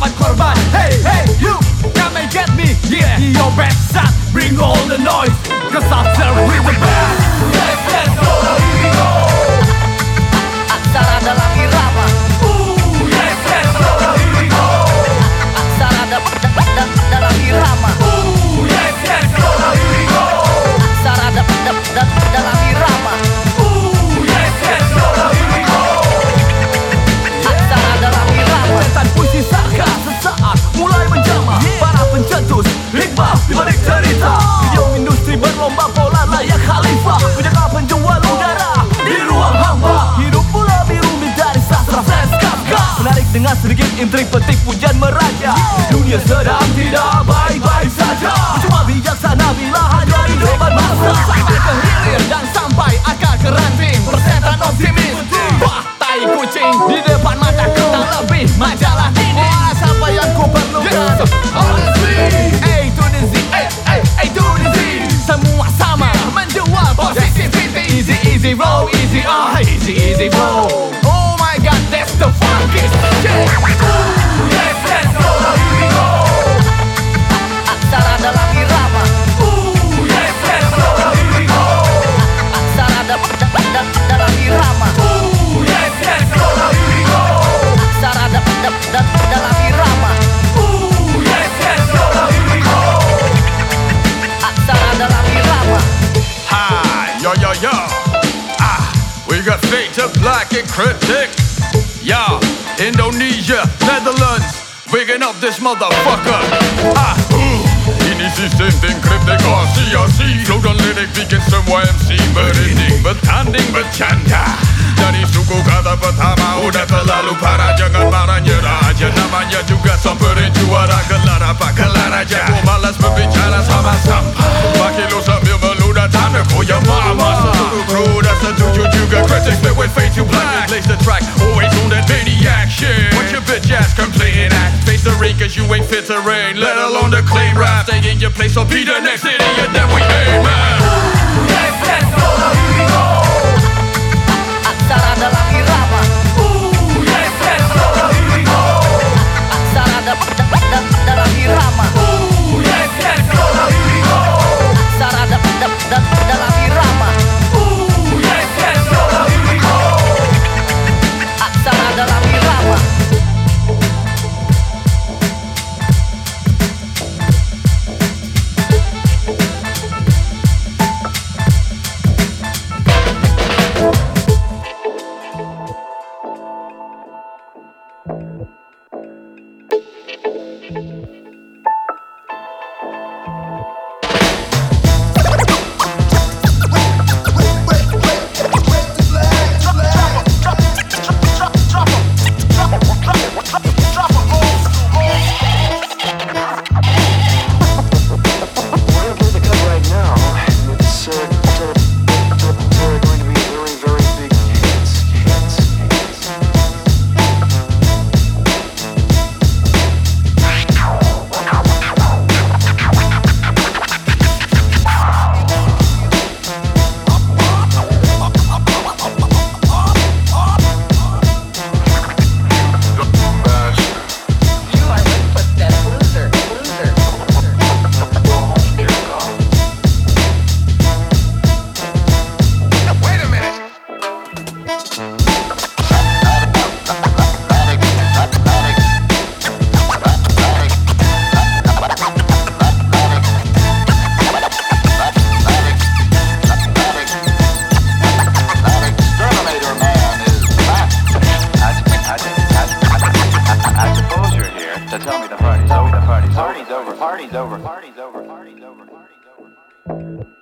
up and Hey, hey, you, come and get me. Yeah, your best backside, bring all the noise Cause I'm there with the band intrik petik pujian meraja. Dunia sedang tidak critic. Yeah, Indonesia, Netherlands, picking up this motherfucker. Ah, ooh, ini sistem think cryptic oh, or CRC. Flow the lyric, bikin semua MC berinding, bertanding, bercanda. Dari suku kata pertama udah terlalu parah, jangan marah nyerah aja. Namanya juga samperin juara, gelar apa gelar aja. fit terrain, let alone the claim rap. Stay in your place or be the next idiot. party's over. Party's over. Party's over. Party's over. Party's over. Party's over.